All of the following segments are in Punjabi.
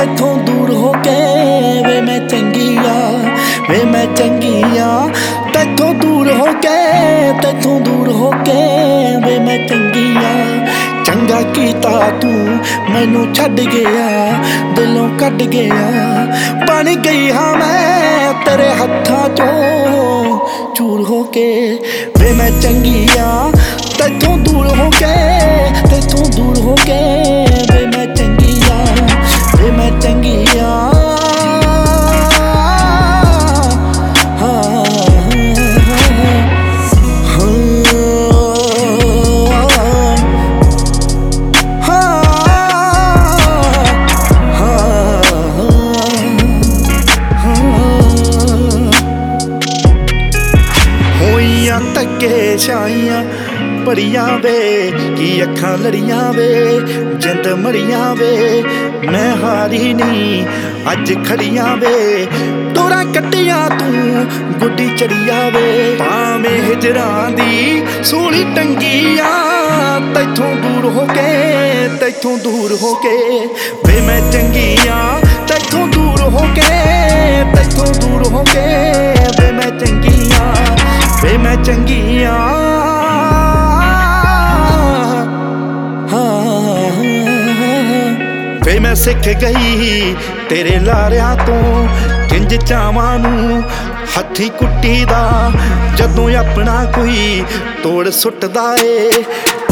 ਤੈਥੋਂ ਦੂਰ ਹੋ ਕੇ ਵੇ ਮੈਂ ਚੰਗੀ ਆ ਵੇ ਮੈਂ ਚੰਗੀ ਆ ਤੈਥੋਂ ਦੂਰ ਹੋ ਕੇ, ਤੈਥੋਂ ਦੂਰ ਹੋ ਕੇ ਵੇ ਮੈਂ ਚੰਗੀ ਆ ਚੰਗਾ ਕੀਤਾ ਤੂੰ, ਮੈਨੂੰ ਛੱਡ ਗਿਆ, ਦਿਲੋਂ ਕੱਢ ਗਿਆ। ਬਣ ਗਈ ਹਾਂ ਮੈਂ ਤੇਰੇ ਹੱਥਾਂ ਚੋਂ, ਚੂਰ ਹੋ ਕੇ ਵੇ ਮੈਂ ਚੰਗੀ ਆ ਤੈਥੋਂ ਦੂਰ ਹੋ ਕੇ, ਤੈਥੋਂ ਦੂਰ ਹੋ ਕੇ ਵੇ ਮੈਂ ਭਰੀਆਂ ਵੇ, ਕੀ ਅੱਖਾਂ ਲੜੀਆਂ ਵੇ ਜਿੰਦ ਮਰੀਆਂ ਵੇ, ਮੈਂ ਹਾਰੀ ਨਹੀਂ ਅੱਜ ਖੜੀਆਂ ਵੇ, ਤੋਰਾ ਕੱਟੀਆਂ ਤੂੰ, ਗੁੱਡੀ ਚੜੀਆਂ ਵੇ, ਭਾਵੇਂ ਹਿਜਰਾਂ ਦੀ ਸੂਲੀ ਟੰਗੀਆਂ ਤੈਥੋਂ ਦੂਰ ਹੋ ਕੇ, ਤੈਥੋਂ ਦੂਰ ਹੋ ਕੇ, ਵੇ ਮੈਂ ਚੰਗੀਆਂ ਤੈਥੋਂ ਦੂਰ ਹੋ ਕੇ, ਤੈਥੋਂ ਦੂਰ ਹੋ ਕੇ, ਵੇ ਮੈਂ ਚੰਗੀਆਂ ਵੇ ਮੈਂ ਚੰਗੀਆਂ ਮੈਂ ਸਿੱਖ ਗਈ। ਤੇਰੇ ਲਾਰਿਆਂ ਤੋਂ ਕਿੰਜ ਚਾਵਾਂ ਨੂੰ? ਹੱਥੀ ਕੁੱਟੀ ਦਾ ਜਦੋਂ ਆਪਣਾ ਕੋਈ ਤੋੜ ਸੁੱਟਦਾ ਏ।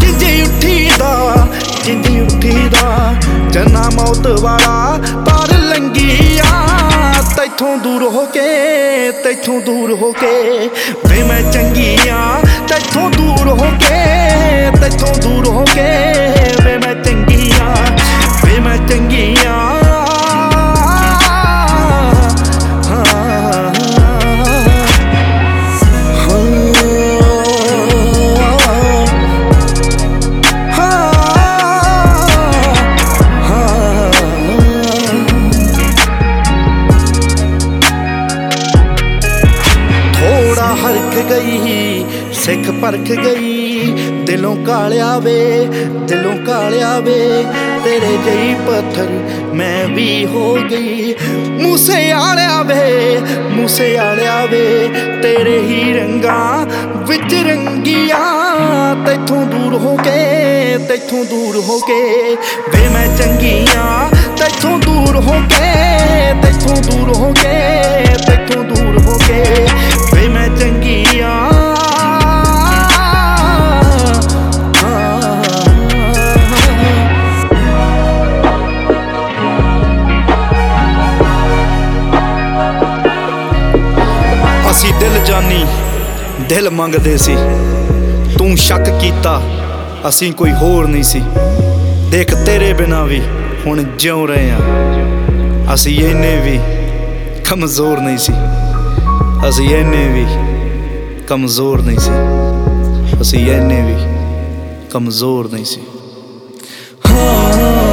ਕਿੰਜ ਉੱਠੀ ਦਾ, ਕਿੰਜ ਉੱਠੀ ਦਾ? ਜਨਾ ਮੌਤ ਵਾਲਾ ਪਰ ਆ ਤੈਥੋਂ ਦੂਰ ਹੋ ਕੇ, ਤੈਥੋਂ ਦੂਰ ਹੋ ਕੇ ਵੇ ਮੈਂ ਆ ਤੈਥੋਂ ਦੂਰ ਹੋ ਕੇ, ਤੈਥੋਂ ਦੂਰ ਹੋ ਕੇ ਗਈ, ਸਿੱਖ ਪਰਖ ਗਈ। ਦਿਲੋਂ ਕਾਲਿਆ ਵੇ, ਦਿਲੋਂ ਕਾਲਿਆ ਵੇ, ਤੇਰੇ ਜਈ ਪੱਥਰ ਮੈਂ ਵੀ ਹੋ ਗਈ। ਮੂਸੇ ਆਲਿਆ ਵੇ, ਮੂਸੇ ਆਲਿਆ ਵੇ, ਤੇਰੇ ਹੀ ਰੰਗਾਂ ਵਿੱਚ ਰੰਗੀਆਂ। ਤੈਥੋਂ ਦੂਰ ਹੋ ਕੇ, ਤੈਥੋਂ ਦੂਰ ਹੋ ਕੇ ਵੇ ਮੈਂ ਚੰਗੀਆਂ। ਤੈਥੋਂ ਦੂਰ ਹੋ ਕੇ, ਤੈਥੋਂ ਦੂਰ ਹੋ ਕੇ ਜਾਨੀ ਦਿਲ ਮੰਗਦੇ ਸੀ। ਤੂੰ ਸ਼ੱਕ ਕੀਤਾ, ਅਸੀਂ ਕੋਈ ਹੋਰ ਨਹੀਂ ਸੀ। ਦੇਖ ਤੇਰੇ ਬਿਨਾ ਵੀ ਹੁਣ ਜਿਉ ਰਹੇ ਆ। ਅਸੀਂ ਇੰਨੇ ਵੀ ਕਮਜ਼ੋਰ ਨਹੀਂ ਸੀ। ਅਸੀਂ ਇੰਨੇ ਵੀ ਕਮਜ਼ੋਰ ਨਹੀਂ ਸੀ। ਅਸੀਂ ਇੰਨੇ ਵੀ ਕਮਜ਼ੋਰ ਨਹੀਂ ਸੀ। ਹਾਂ।